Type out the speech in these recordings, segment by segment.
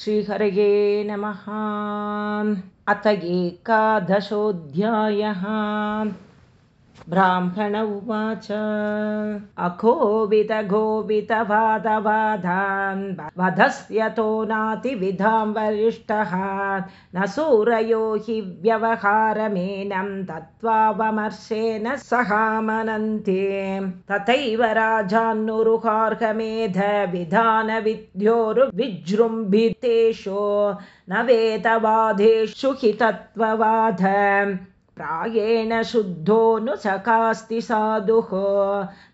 श्रीहरये नमः। अथ एकादशोऽध्यायः ब्राह्मण उवाच। अकोविदगोवितवादवादान् वधस्यतो नातिविधां वरिष्ठः। न सूरयो हि व्यवहारमेनं दत्त्वावमर्शेन सहामनन्ते तथैव राजान्नुरुहार्हमेधविधानविद्योरुविजृम्भितेषु न वेदवादेषु हि तत्त्ववाद प्रायेण शुद्धोऽनुचकास्ति साधुः।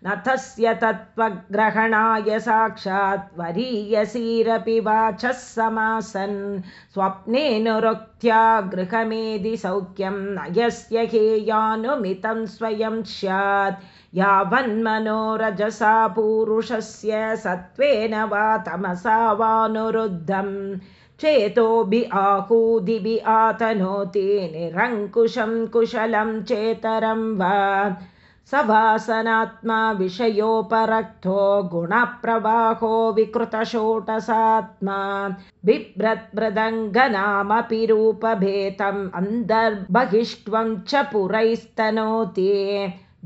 न तस्य तत्त्वग्रहणाय साक्षात् वरीयसीरपि वाचः समासन्। स्वप्नेऽनुरक्त्या गृहमेधि सौख्यं नयस्य हेयानुमितं स्वयं स्यात्। यावन्मनोरजसा पूरुषस्य सत्त्वेन वा तमसा वानुरुद्धम् चेतोभि आहूदिभि आतनोति निरङ्कुशं कुशलं चेतरं वा सवासनात्मा विषयोपरक्तो गुणप्रवाहो विकृतशोटसात्मा बिभ्रद्मृदङ्गनामपि रूपभेतम् अन्तर्बहिष्ट्वं च पुरैस्तनोति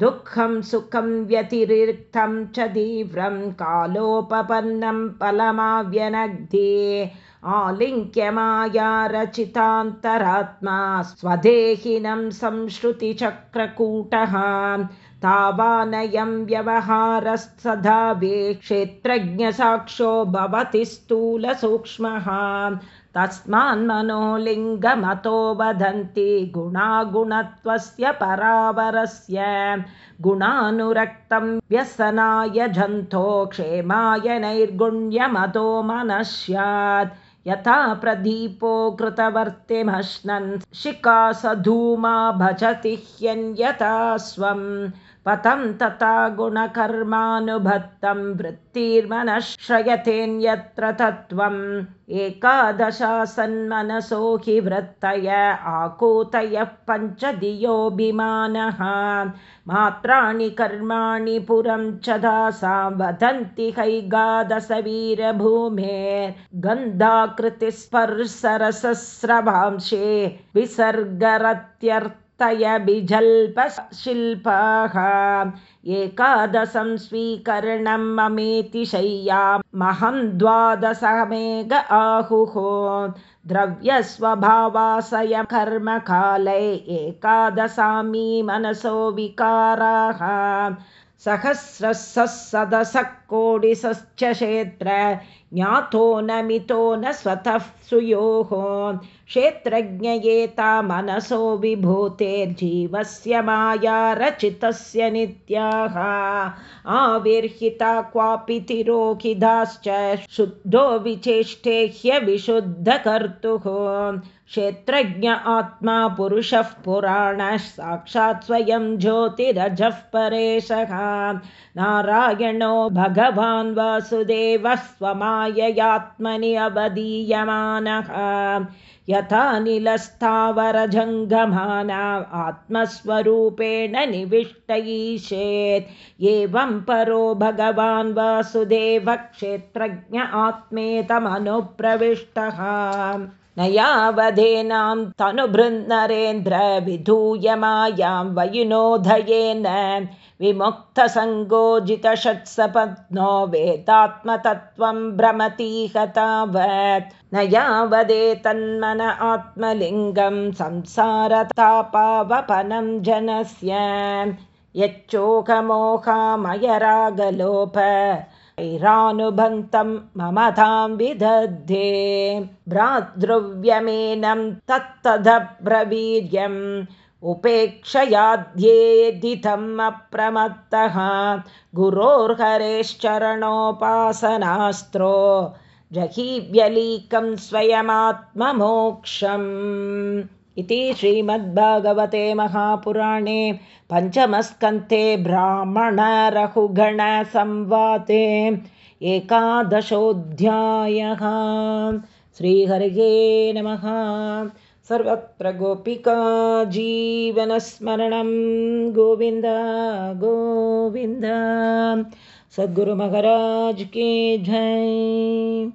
दुःखं सुखं व्यतिरिक्तं च तीव्रं कालोपपन्नं फलमाव्यनग्धि। आलिङ्क्यमाया रचितान्तरात्मा स्वदेहिनं संश्रुतिचक्रकूटः तावानयं व्यवहारस्तदा वे क्षेत्रज्ञसाक्षो भवति स्थूलसूक्ष्मः। तस्मान्मनो लिङ्गमतो वदन्ति गुणागुणत्वस्य परावरस्य। गुणानुरक्तं व्यसनाय जन्तो क्षेमाय नैर्गुण्यमतो मनः स्यात् यथा प्रदीपो कृतवर्तिमश्नन् शिखा स धूमा भजति ह्यन्यथा स्वम् पतं तथा गुणकर्मानुबद्धं वृत्तिर्मनश्रयतेऽन्यत्र तत्त्वम् एकादशासन्मनसो हि वृत्तय आकूतयः पञ्चधियोऽभिमानः मात्राणि कर्माणि पुरं च दासां वदन्ति हैगादशवीरभूमेर्गन्धाकृतिस्पर्शरसस्रवांशे विसर्गरत्यर्थयबिजल्पशिल्पाः एकादशं स्वीकरणं ममेति शय्यामहं द्वादशमेघ आहुः। द्रव्यस्वभावाशय कर्मकाले एकादशामी मनसो विकाराः। सहस्रः सदसः कोडिसश्च क्षेत्र ज्ञातो न मितो न स्वतः सुयोः। क्षेत्रज्ञयेता मनसो विभूतेर्जीवस्य माया रचितस्य नित्याः। आविर्हिता क्वापि तिरोहिताश्च शुद्धो विचेष्टे ह्यविशुद्धकर्तुः। क्षेत्रज्ञ आत्मा पुरुषः पुराणः साक्षात् स्वयं ज्योतिरजः परेशः। नारायणो भगवान् वासुदेवः स्वमाययात्मनि अवदीयमानः। यथा निलस्थावरजङ्गमाना आत्मस्वरूपेण निविष्टयीषेत्। एवं परो भगवान् वासुदेवक्षेत्रज्ञ आत्मेतमनुप्रविष्टः न यावधेनां तनुभृन्नरेन्द्र विधूयमायां वयुनोदयेन विमुक्तसङ्गोजितषट्सपत्नो वेदात्मतत्त्वं भ्रमतीह तावत् न यावदेतन्मन आत्मलिङ्गं संसारतापावपनं जनस्य। यच्चोकमोहामयरागलोप ैरानुबन्तं ममतां विदध्ये भ्रातृव्यमेनं तत्तदब्रवीर्यम् उपेक्षयाध्येदितम् अप्रमत्तः गुरोर्हरेश्चरणोपासनास्त्रो जहीव्यलीकं स्वयमात्ममोक्षम् इति श्रीमद्भागवते महापुराणे पञ्चमस्कन्ते ब्राह्मणरघुगणसंवाते एकादशोऽध्यायः। श्रीहरये नमः। सर्वत्र गोपिका जीवनस्मरणं। गोविन्द गोविन्द। सद्गुरुमहाराज के जय